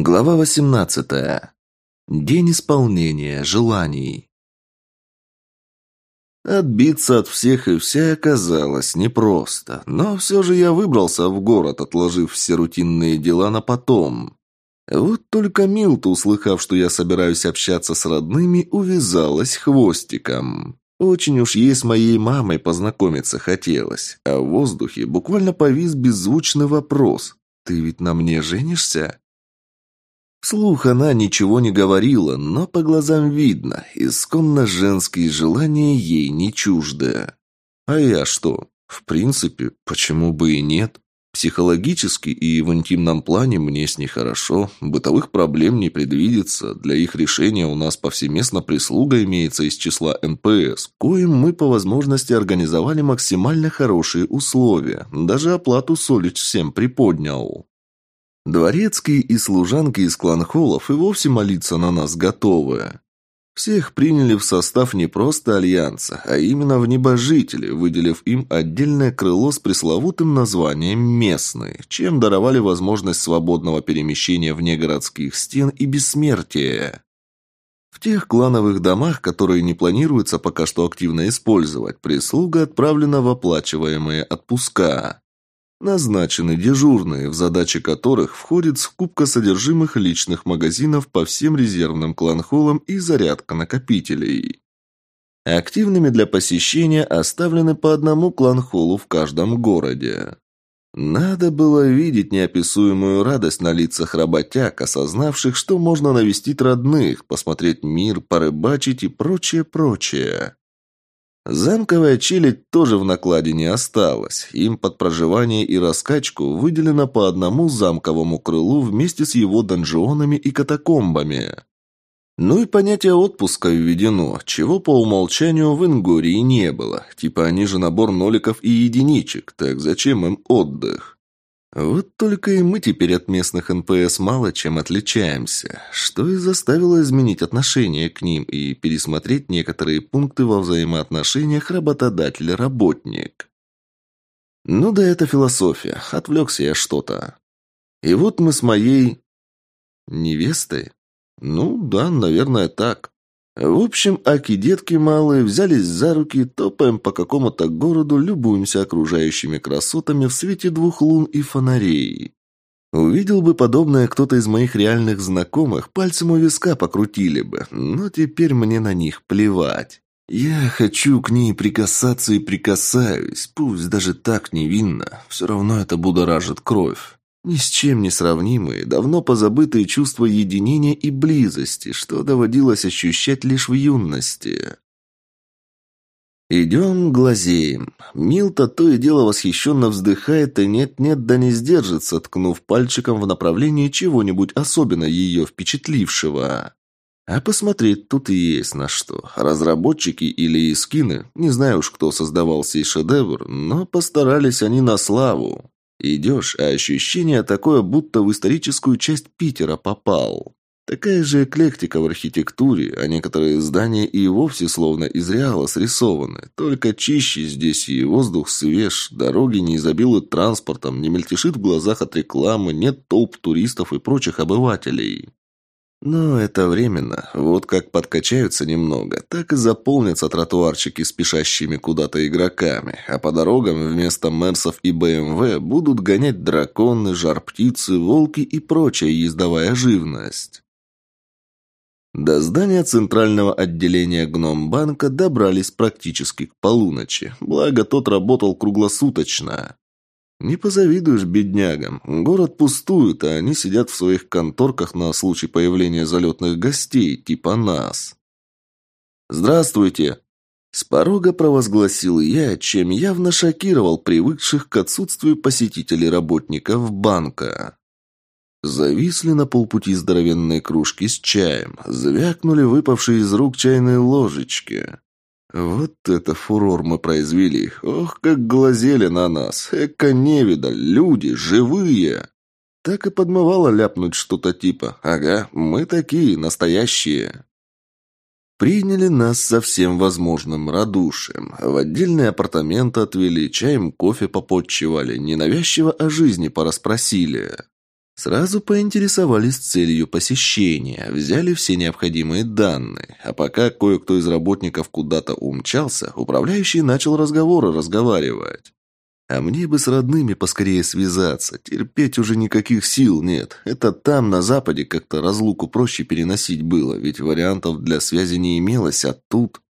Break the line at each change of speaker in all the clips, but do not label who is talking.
Глава 18. День исполнения желаний. Отбиться от всех и вся оказалось непросто, но все же я выбрался в город, отложив все рутинные дела на потом. Вот только Милта, услыхав, что я собираюсь общаться с родными, увязалась хвостиком. Очень уж ей с моей мамой познакомиться хотелось, а в воздухе буквально повис беззвучный вопрос «Ты ведь на мне женишься?» Вслух она ничего не говорила, но по глазам видно, исконно женские желания ей не чужды. А я что? В принципе, почему бы и нет? Психологически и в интимном плане мне с ней хорошо, бытовых проблем не предвидится, для их решения у нас повсеместно прислуга имеется из числа НПС, коим мы по возможности организовали максимально хорошие условия, даже оплату Солич всем приподнял. Дворецкие и служанки из кланхолов и вовсе молиться на нас готовы. Всех приняли в состав не просто альянса, а именно в небожители, выделив им отдельное крыло с пресловутым названием «Местный», чем даровали возможность свободного перемещения вне городских стен и бессмертия. В тех клановых домах, которые не планируется пока что активно использовать, прислуга отправлена в оплачиваемые отпуска. Назначены дежурные, в задачи которых входит скупка содержимых личных магазинов по всем резервным кланхолам и зарядка накопителей. Активными для посещения оставлены по одному кланхолу в каждом городе. Надо было видеть неописуемую радость на лицах работяг, осознавших, что можно навестить родных, посмотреть мир, порыбачить и прочее-прочее. Замковая челядь тоже в накладе не осталась. Им под проживание и раскачку выделено по одному замковому крылу вместе с его донжионами и катакомбами. Ну и понятие отпуска введено, чего по умолчанию в Ингории не было. Типа они же набор ноликов и единичек, так зачем им отдых? Вот только и мы теперь от местных НПС мало чем отличаемся, что и заставило изменить отношение к ним и пересмотреть некоторые пункты во взаимоотношениях работодатель-работник. Ну да, это философия, отвлекся я что-то. И вот мы с моей... невестой? Ну да, наверное, так. В общем, аки-детки малые взялись за руки, топаем по какому-то городу, любуемся окружающими красотами в свете двух лун и фонарей. Увидел бы подобное кто-то из моих реальных знакомых, пальцем у виска покрутили бы, но теперь мне на них плевать. Я хочу к ней прикасаться и прикасаюсь, пусть даже так невинно, все равно это будоражит кровь. Ни с чем не сравнимые, давно позабытые чувства единения и близости, что доводилось ощущать лишь в юности. Идем, глазеем. Милта то и дело восхищенно вздыхает и нет-нет да не сдержится, ткнув пальчиком в направлении чего-нибудь особенно ее впечатлившего. А посмотреть тут и есть на что. Разработчики или искины, не знаю уж, кто создавал сей шедевр, но постарались они на славу. Идешь, а ощущение такое, будто в историческую часть Питера попал. Такая же эклектика в архитектуре, а некоторые здания и вовсе словно из реала срисованы. Только чище здесь и воздух свеж, дороги не изобилуют транспортом, не мельтешит в глазах от рекламы, нет толп туристов и прочих обывателей. Но это временно. Вот как подкачаются немного, так и заполнятся тротуарчики спешащими куда-то игроками, а по дорогам вместо Мерсов и БМВ будут гонять драконы, жар-птицы, волки и прочая ездовая живность. До здания центрального отделения Гномбанка добрались практически к полуночи, благо тот работал круглосуточно. Не позавидуешь беднягам. Город пустует, а они сидят в своих конторках на случай появления залетных гостей, типа нас. «Здравствуйте!» С порога провозгласил я, чем явно шокировал привыкших к отсутствию посетителей работников банка. Зависли на полпути здоровенные кружки с чаем, звякнули выпавшие из рук чайные ложечки. Вот это фурор мы произвели. Ох, как глазели на нас. Эка невидаль, люди, живые. Так и подмывало ляпнуть что-то типа «Ага, мы такие, настоящие». Приняли нас со всем возможным радушием. В отдельные апартаменты отвели, чаем кофе попотчевали, ненавязчиво о жизни пораспросили. Сразу поинтересовались целью посещения, взяли все необходимые данные, а пока кое-кто из работников куда-то умчался, управляющий начал разговоры разговаривать. А мне бы с родными поскорее связаться, терпеть уже никаких сил нет. Это там, на Западе, как-то разлуку проще переносить было, ведь вариантов для связи не имелось, а тут...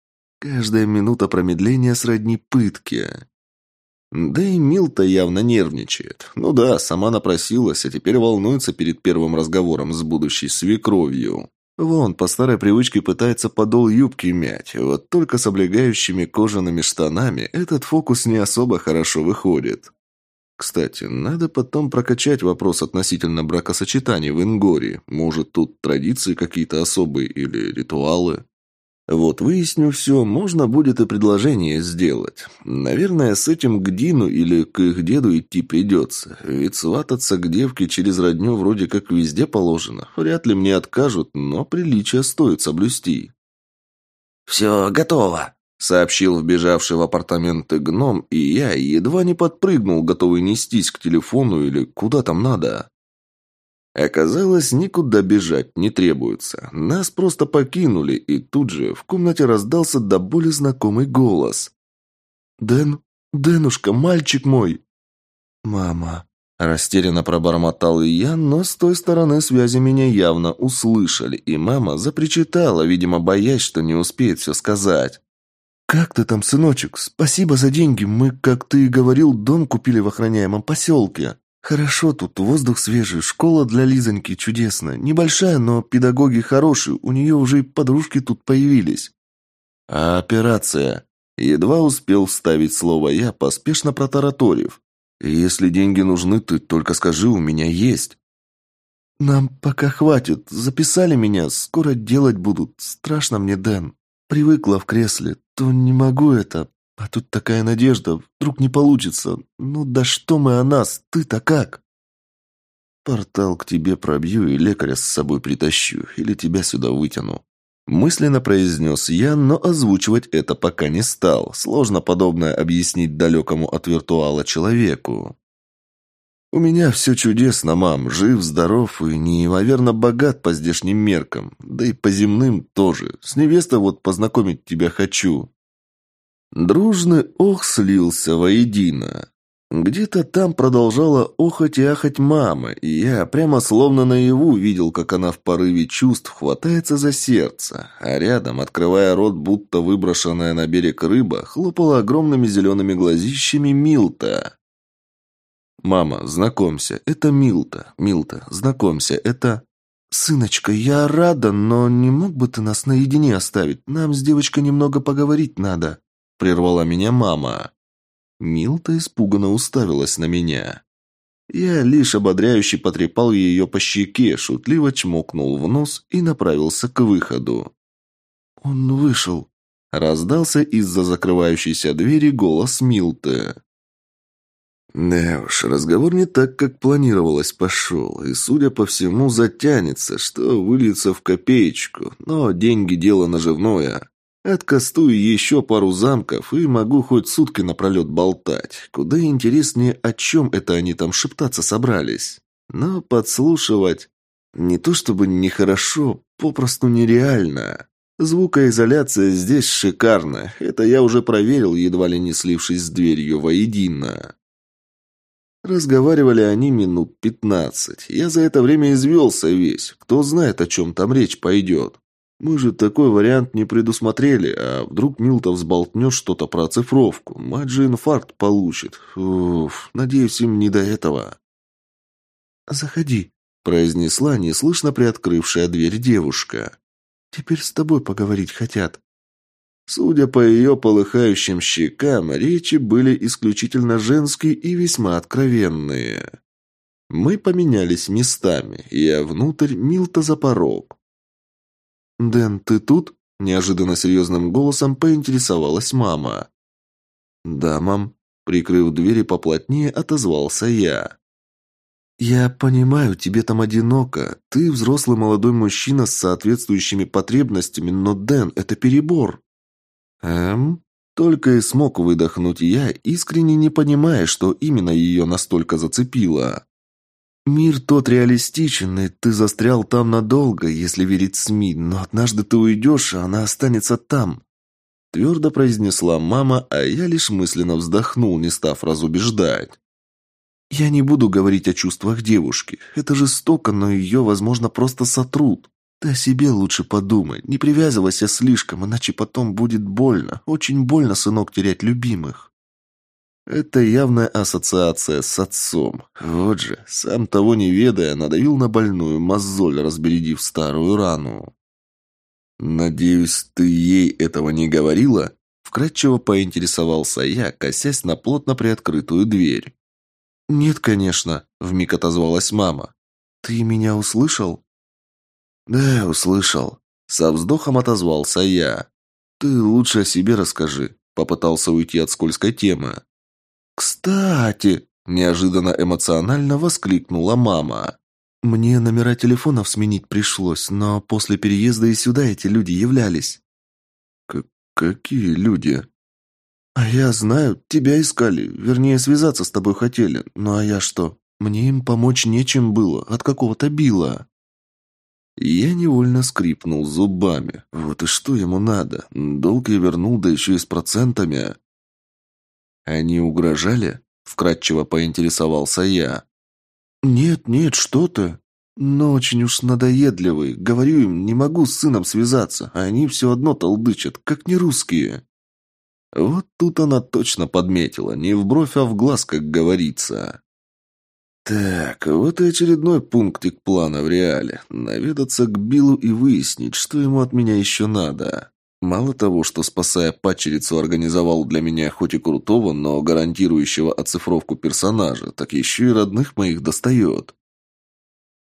Каждая минута промедления сродни пытке. Да и Милта явно нервничает. Ну да, сама напросилась, а теперь волнуется перед первым разговором с будущей свекровью. Вон, по старой привычке пытается подол юбки мять, вот только с облегающими кожаными штанами этот фокус не особо хорошо выходит. Кстати, надо потом прокачать вопрос относительно бракосочетаний в Ингоре. Может, тут традиции какие-то особые или ритуалы? Вот выясню все, можно будет и предложение сделать. Наверное, с этим к Дину или к их деду идти придется. Ведь свататься к девке через родню вроде как везде положено. Вряд ли мне откажут, но приличие стоит соблюсти.
«Все готово», — сообщил вбежавший в апартаменты гном, и я едва не подпрыгнул, готовый нестись к телефону или куда там надо.
Оказалось, никуда бежать не требуется. Нас просто покинули, и тут же в комнате раздался до боли знакомый голос. «Дэн, Дэнушка, мальчик мой!» «Мама!» Растерянно пробормотал я, но с той стороны связи меня явно услышали, и мама запричитала, видимо, боясь, что не успеет все сказать. «Как ты там, сыночек? Спасибо за деньги. Мы, как ты и говорил, дом купили в охраняемом поселке». «Хорошо тут, воздух свежий, школа для Лизоньки чудесная. Небольшая, но педагоги хорошие, у нее уже и подружки тут появились». «А операция?» Едва успел вставить слово я, поспешно протараторив. «Если деньги нужны, ты только скажи, у меня есть». «Нам пока хватит. Записали меня, скоро делать будут. Страшно мне, Дэн. Привыкла в кресле, то не могу это. А тут такая надежда, вдруг не получится. Ну да что мы о нас, ты-то как? Портал к тебе пробью и лекаря с собой притащу, или тебя сюда вытяну. Мысленно произнес я, но озвучивать это пока не стал. Сложно подобное объяснить далекому от виртуала человеку. «У меня все чудесно, мам. Жив, здоров и неимоверно богат по здешним меркам. Да и по земным тоже. С невестой вот познакомить тебя хочу. Дружный ох слился воедино. Где-то там продолжала охоть и ахать мама, и я прямо словно наяву видел, как она в порыве чувств хватается за сердце, а рядом, открывая рот, будто выброшенная на берег рыба, хлопала огромными зелеными глазищами Милта. «Мама, знакомься, это Милта. Милта, знакомься, это...» «Сыночка, я рада, но не мог бы ты нас наедине оставить? Нам с девочкой немного поговорить надо», прервала меня мама. Милта испуганно уставилась на меня. Я лишь ободряюще потрепал ее по щеке, шутливо чмокнул в нос и направился к выходу. «Он вышел», — раздался из-за закрывающейся двери голос Милты. Да уж, разговор не так, как планировалось, пошел, и, судя по всему, затянется, что выльется в копеечку, но деньги – дело наживное. Откастую еще пару замков и могу хоть сутки напролет болтать. Куда интереснее, о чем это они там шептаться собрались. Но подслушивать... Не то чтобы нехорошо, попросту нереально. Звукоизоляция здесь шикарна. Это я уже проверил, едва ли не слившись с дверью воедино. Разговаривали они минут пятнадцать. Я за это время извелся весь. Кто знает, о чем там речь пойдет. Мы же такой вариант не предусмотрели, а вдруг Милтов взболтнет что-то про оцифровку. Мать же инфаркт получит. Уф, надеюсь, им не до этого. «Заходи», — произнесла неслышно приоткрывшая дверь девушка. «Теперь с тобой поговорить хотят». Судя по ее полыхающим щекам, речи были исключительно женские и весьма откровенные. Мы поменялись местами, я внутрь, Милта за порог. «Дэн, ты тут?» – неожиданно серьезным голосом поинтересовалась мама. «Да, мам», – прикрыв двери поплотнее, отозвался я. «Я понимаю, тебе там одиноко. Ты взрослый молодой мужчина с соответствующими потребностями, но, Дэн, это перебор». «Эм?» Только и смог выдохнуть я, искренне не понимая, что именно ее настолько зацепило. Мир тот реалистичен, и ты застрял там надолго, если верить СМИ, но однажды ты уйдешь, а она останется там. Твердо произнесла мама, а я лишь мысленно вздохнул, не став разубеждать. Я не буду говорить о чувствах девушки. Это жестоко, но ее, возможно, просто сотрут. Ты о себе лучше подумай. Не привязывайся слишком, иначе потом будет больно. Очень больно, сынок, терять любимых. Это явная ассоциация с отцом. Вот же, сам того не ведая, надавил на больную мозоль, разбередив старую рану. «Надеюсь, ты ей этого не говорила?» Вкратчиво поинтересовался я, косясь на плотно приоткрытую дверь. «Нет, конечно», — вмиг отозвалась мама. «Ты меня услышал?» «Да, услышал». Со вздохом отозвался я. «Ты лучше о себе расскажи», — попытался уйти от скользкой темы. «Кстати!» – неожиданно эмоционально воскликнула мама. «Мне номера телефонов сменить пришлось, но после переезда и сюда эти люди являлись». К «Какие люди?» «А я знаю, тебя искали, вернее, связаться с тобой хотели. Ну а я что? Мне им помочь нечем было, от какого-то Билла». Я невольно скрипнул зубами. Вот и что ему надо? Долг я вернул, да еще и с процентами. «Они угрожали?» – вкратчиво поинтересовался я. «Нет, нет, что ты. Но очень уж надоедливый. Говорю им, не могу с сыном связаться, а они все одно толдычат, как не русские». Вот тут она точно подметила, не в бровь, а в глаз, как говорится. Так, вот и очередной пунктик плана в реале. Наведаться к Биллу и выяснить, что ему от меня еще надо. Мало того, что, спасая падчерицу, организовал для меня хоть и крутого, но гарантирующего оцифровку персонажа, так еще и родных моих достает.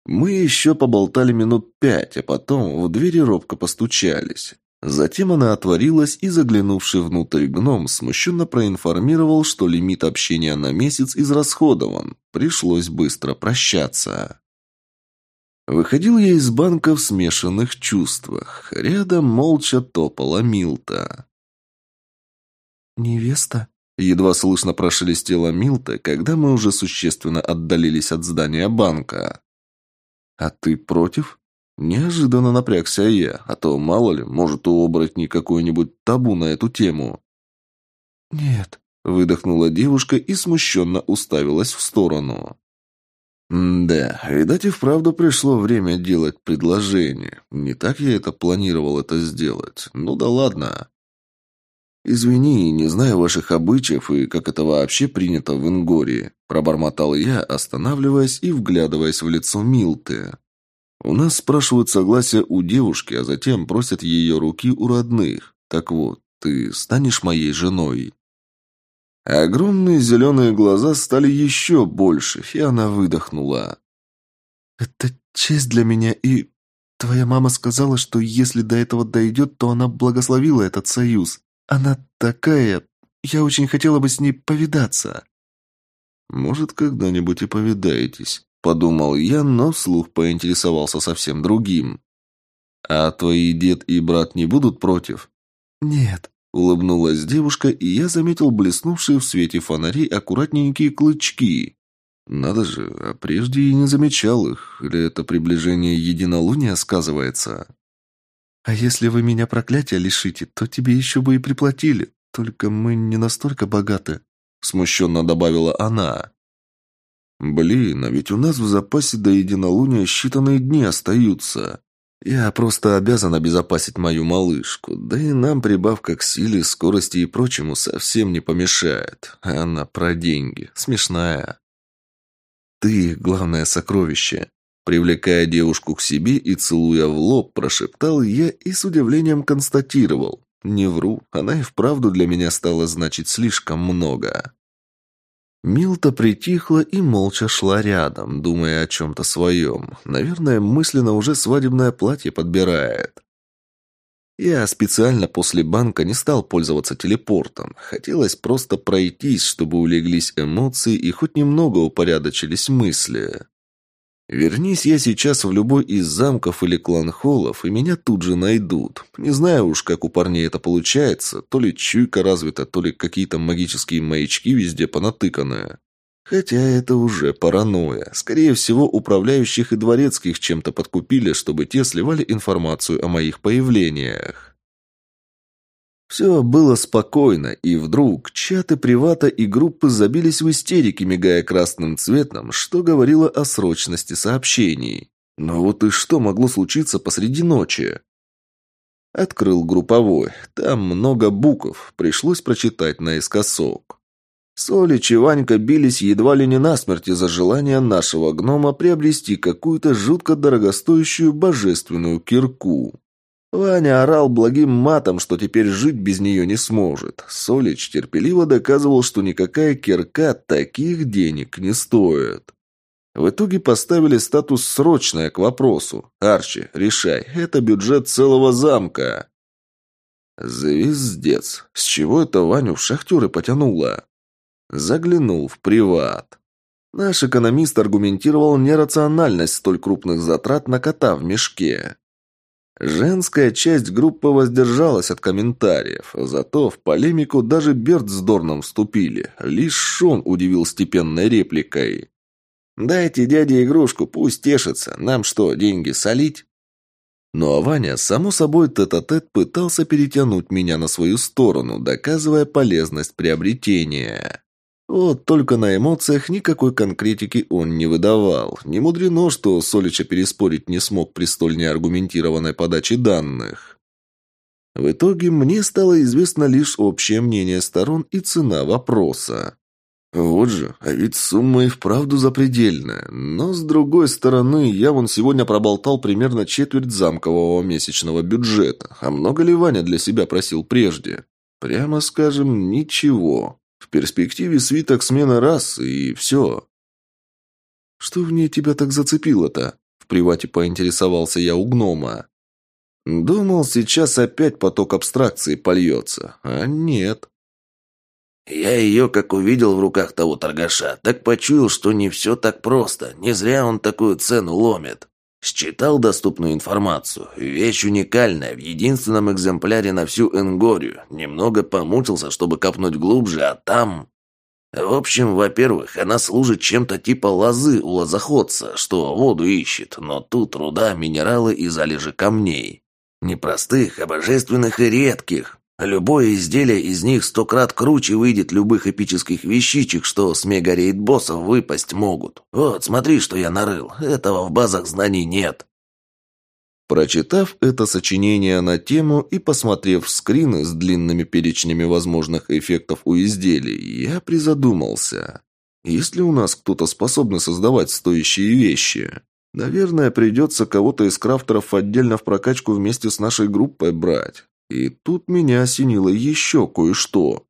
Мы еще поболтали минут пять, а потом в двери робко постучались. Затем она отворилась, и заглянувший внутрь гном смущенно проинформировал, что лимит общения на месяц израсходован. Пришлось быстро прощаться. Выходил я из банка в смешанных чувствах. Рядом молча топала Милта. «Невеста?» Едва слышно прошелестела Милта, когда мы уже существенно отдалились от здания банка. «А ты против?» Неожиданно напрягся я, а то, мало ли, может, у оборотней какой-нибудь табу на эту тему. «Нет», — выдохнула девушка и смущенно уставилась в сторону. «Да, видать и вправду пришло время делать предложение. Не так я это планировал это сделать. Ну да ладно». «Извини, не знаю ваших обычаев и как это вообще принято в Ингории», пробормотал я, останавливаясь и вглядываясь в лицо Милты. «У нас спрашивают согласие у девушки, а затем просят ее руки у родных. Так вот, ты станешь моей женой?» Огромные зеленые глаза стали еще больше, и она выдохнула. «Это честь для меня, и твоя мама сказала, что если до этого дойдет, то она благословила этот союз. Она такая... Я очень хотела бы с ней повидаться». «Может, когда-нибудь и повидаетесь», — подумал я, но вслух поинтересовался совсем другим. «А твои дед и брат не будут против?» «Нет», Улыбнулась девушка, и я заметил блеснувшие в свете фонарей аккуратненькие клычки. Надо же, а прежде и не замечал их. Или это приближение единолуния сказывается? А если вы меня проклятия лишите, то тебе еще бы и приплатили. Только мы не настолько богаты, смущенно добавила она. Блин, а ведь у нас в запасе до единолуния считанные дни остаются. Я просто обязан обезопасить мою малышку, да и нам прибавка к силе, скорости и прочему совсем не помешает. Она про деньги. Смешная. Ты — главное сокровище. Привлекая девушку к себе и целуя в лоб, прошептал я и с удивлением констатировал. Не вру, она и вправду для меня стала значить слишком много. Милта притихла и молча шла рядом, думая о чем-то своем. Наверное, мысленно уже свадебное платье подбирает. Я специально после банка не стал пользоваться телепортом. Хотелось просто пройтись, чтобы улеглись эмоции и хоть немного упорядочились мысли. Вернись я сейчас в любой из замков или клан-холлов, и меня тут же найдут. Не знаю уж, как у парней это получается, то ли чуйка развита, то ли какие-то магические маячки везде понатыканы. Хотя это уже паранойя. Скорее всего, управляющих и дворецких чем-то подкупили, чтобы те сливали информацию о моих появлениях. Все было спокойно, и вдруг чаты привата и группы забились в истерике, мигая красным цветом, что говорило о срочности сообщений. Но вот и что могло случиться посреди ночи? Открыл групповой. Там много букв, пришлось прочитать наискосок. Солич и Ванька бились едва ли не насмерть из-за желания нашего гнома приобрести какую-то жутко дорогостоящую божественную кирку. Ваня орал благим матом, что теперь жить без нее не сможет. Солич терпеливо доказывал, что никакая кирка таких денег не стоит. В итоге поставили статус «срочное» к вопросу. «Арчи, решай, это бюджет целого замка». Звездец. С чего это Ваню в шахтеры потянуло? Заглянул в приват. Наш экономист аргументировал нерациональность столь крупных затрат на кота в мешке. Женская часть группы воздержалась от комментариев, зато в полемику даже Берт с Дорном вступили. Лишь Шон удивил степенной репликой. «Дайте дяде игрушку, пусть тешится. Нам что, деньги солить?» Ну а Ваня, само собой, тет-а-тет -тет пытался перетянуть меня на свою сторону, доказывая полезность приобретения. Вот только на эмоциях никакой конкретики он не выдавал. Не мудрено, что Солича переспорить не смог при столь неаргументированной подаче данных. В итоге мне стало известно лишь общее мнение сторон и цена вопроса. Вот же, а ведь сумма и вправду запредельная. Но, с другой стороны, я вон сегодня проболтал примерно четверть замкового месячного бюджета. А много ли Ваня для себя просил прежде? Прямо скажем, ничего. В перспективе свиток смены раз, и все. «Что в ней тебя так зацепило-то?» В привате поинтересовался я у гнома. Думал, сейчас опять поток абстракции польется. А нет.
Я ее, как увидел в руках того торгаша, так почуял, что не все так просто. Не зря он такую цену ломит. Считал доступную информацию. Вещь уникальная, в единственном экземпляре на всю Энгорию. Немного помучился, чтобы копнуть глубже, а там... В общем, во-первых, она служит чем-то типа лозы у лозоходца, что воду ищет, но тут руда, минералы и залежи камней. Не простых, а божественных и редких. Любое изделие из них сто крат круче выйдет любых эпических вещичек, что с мегарейд-боссов выпасть могут. Вот, смотри, что я нарыл. Этого в базах знаний нет.
Прочитав это сочинение на тему и посмотрев скрины с длинными перечнями возможных эффектов у изделий, я призадумался. Есть ли у нас кто-то способный создавать стоящие вещи? Наверное, придется кого-то из крафтеров отдельно в прокачку вместе с нашей группой брать. И тут меня осенило еще кое-что.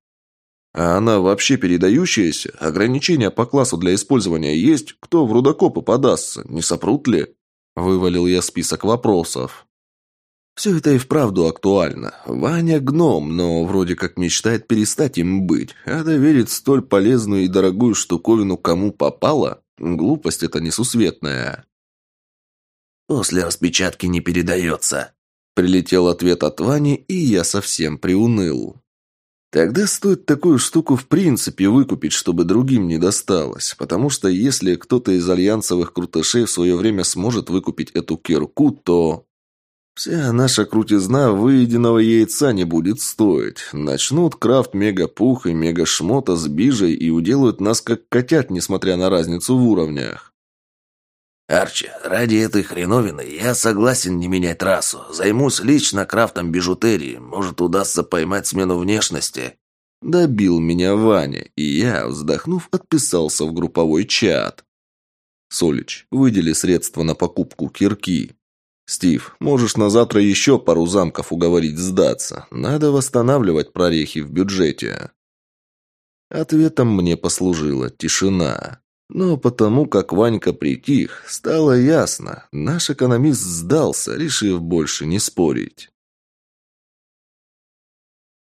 А она вообще передающаяся? Ограничения по классу для использования есть? Кто в рудокопы подастся? Не сопрут ли? Вывалил я список вопросов. Все это и вправду актуально. Ваня гном, но вроде как мечтает перестать им быть. А доверить столь полезную и дорогую штуковину кому попало? Глупость это несусветная.
После распечатки не передается.
Прилетел ответ от Вани, и я совсем приуныл. Тогда стоит такую штуку в принципе выкупить, чтобы другим не досталось. Потому что если кто-то из альянсовых крутышей в свое время сможет выкупить эту кирку, то... Вся наша крутизна выеденного яйца не будет стоить. Начнут крафт мегапух и мегашмота с бижей и уделают нас как котят, несмотря на разницу в уровнях.
«Арчи, ради этой хреновины я согласен не менять трассу. Займусь лично крафтом бижутерии. Может, удастся поймать смену внешности».
Добил меня Ваня, и я, вздохнув, отписался в групповой чат. «Солич, выдели средства на покупку кирки. Стив, можешь на завтра еще пару замков уговорить сдаться. Надо восстанавливать прорехи в бюджете». Ответом мне послужила тишина. Но потому как Ванька притих, стало ясно, наш экономист сдался, решив больше не спорить.